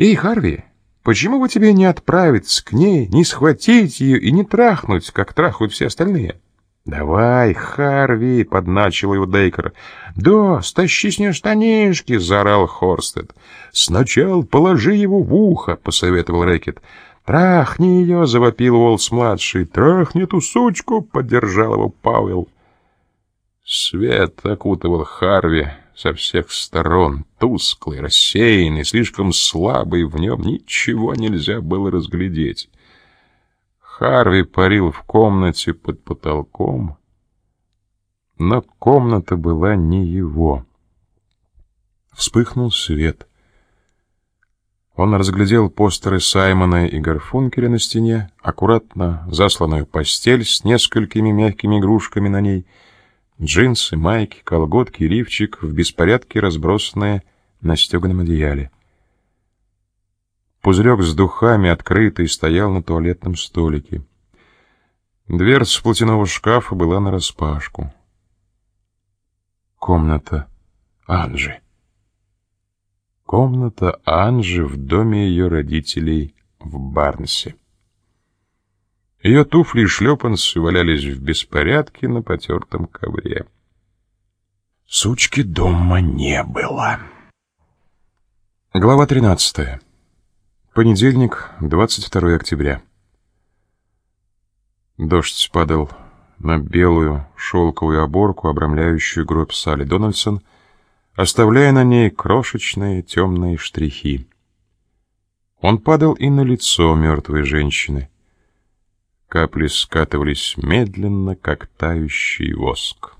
«Эй, Харви, почему бы тебе не отправиться к ней, не схватить ее и не трахнуть, как трахают все остальные?» «Давай, Харви!» — подначил его Дейкер. «Да, стащи с нее штанишки!» — заорал Хорстед. «Сначала положи его в ухо!» — посоветовал Рэкет. «Трахни ее!» — завопил Уолс-младший. «Трахни эту сучку!» — поддержал его Пауэлл. Свет окутывал Харви со всех сторон, тусклый, рассеянный, слишком слабый, в нем ничего нельзя было разглядеть. Харви парил в комнате под потолком, но комната была не его. Вспыхнул свет. Он разглядел постеры Саймона и Гарфункеля на стене, аккуратно засланную постель с несколькими мягкими игрушками на ней, джинсы, майки, колготки, лифчик в беспорядке разбросанные на стеганом одеяле. Пузырек с духами, открытый, стоял на туалетном столике. Дверца платяного шкафа была нараспашку. Комната Анжи. Комната Анжи в доме ее родителей в Барнсе. Ее туфли и шлепанцы валялись в беспорядке на потертом ковре. Сучки дома не было. Глава тринадцатая. Понедельник, 22 октября. Дождь падал на белую шелковую оборку, обрамляющую гроб Салли Дональдсон, оставляя на ней крошечные темные штрихи. Он падал и на лицо мертвой женщины. Капли скатывались медленно, как тающий воск.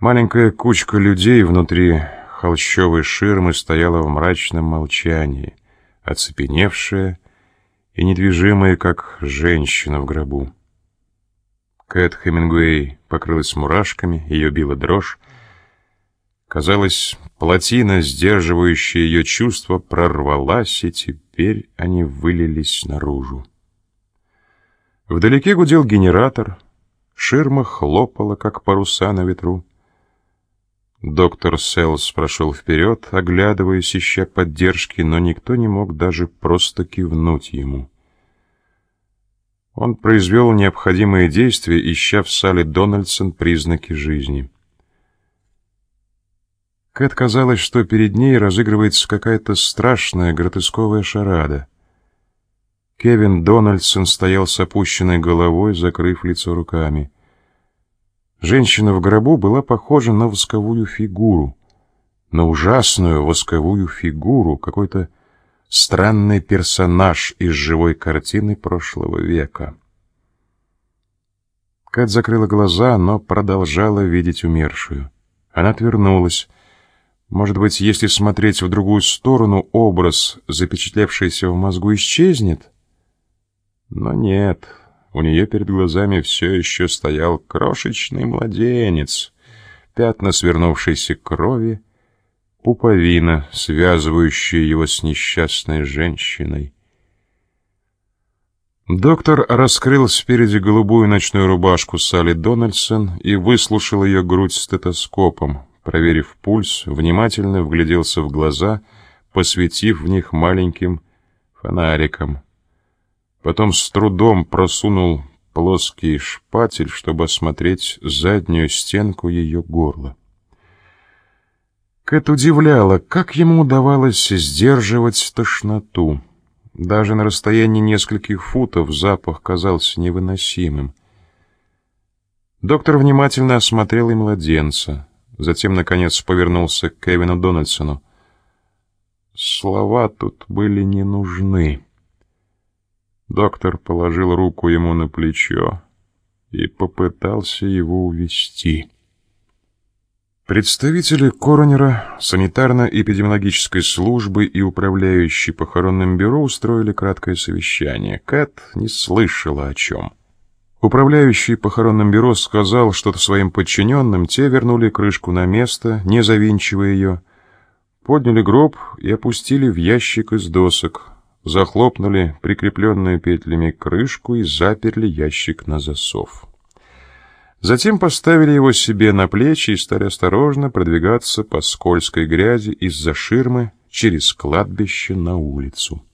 Маленькая кучка людей внутри холщовой ширмы стояла в мрачном молчании, оцепеневшая и недвижимая, как женщина в гробу. Кэт Хемингуэй покрылась мурашками, ее била дрожь. Казалось, плотина, сдерживающая ее чувства, прорвалась, и теперь они вылились наружу. Вдалеке гудел генератор, ширма хлопала, как паруса на ветру. Доктор Селс прошел вперед, оглядываясь, ища поддержки, но никто не мог даже просто кивнуть ему. Он произвел необходимые действия, ища в сале Дональдсон признаки жизни. Кэт казалось, что перед ней разыгрывается какая-то страшная гротесковая шарада. Кевин Дональдсон стоял с опущенной головой, закрыв лицо руками. Женщина в гробу была похожа на восковую фигуру, на ужасную восковую фигуру, какой-то странный персонаж из живой картины прошлого века. Кэт закрыла глаза, но продолжала видеть умершую. Она отвернулась. Может быть, если смотреть в другую сторону, образ, запечатлевшийся в мозгу, исчезнет? Но нет, у нее перед глазами все еще стоял крошечный младенец, пятна свернувшейся крови, пуповина, связывающая его с несчастной женщиной. Доктор раскрыл спереди голубую ночную рубашку Салли Дональдсон и выслушал ее грудь стетоскопом, проверив пульс, внимательно вгляделся в глаза, посветив в них маленьким фонариком. Потом с трудом просунул плоский шпатель, чтобы осмотреть заднюю стенку ее горла. Кэт удивляла, как ему удавалось сдерживать тошноту. Даже на расстоянии нескольких футов запах казался невыносимым. Доктор внимательно осмотрел и младенца, затем, наконец, повернулся к Кевину Дональдсону. Слова тут были не нужны. Доктор положил руку ему на плечо и попытался его увести. Представители коронера, санитарно-эпидемиологической службы и управляющий похоронным бюро устроили краткое совещание. Кэт не слышала о чем. Управляющий похоронным бюро сказал что-то своим подчиненным, те вернули крышку на место, не завинчивая ее, подняли гроб и опустили в ящик из досок, захлопнули прикрепленную петлями крышку и заперли ящик на засов. Затем поставили его себе на плечи и стали осторожно продвигаться по скользкой грязи из-за ширмы через кладбище на улицу.